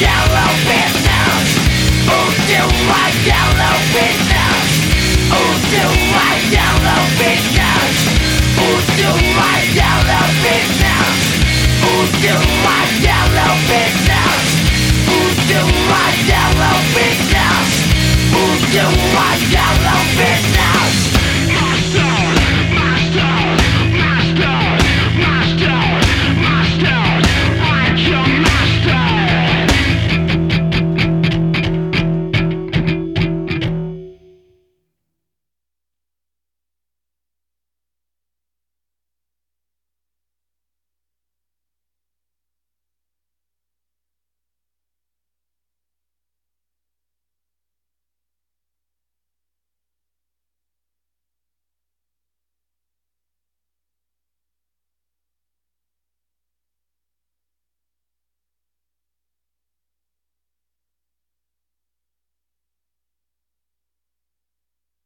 yellow business? Who do I yellow business? Who do I yellow business? Who do I yellow business? Who do I yellow business? Who do I yellow business? Who do I yellow business?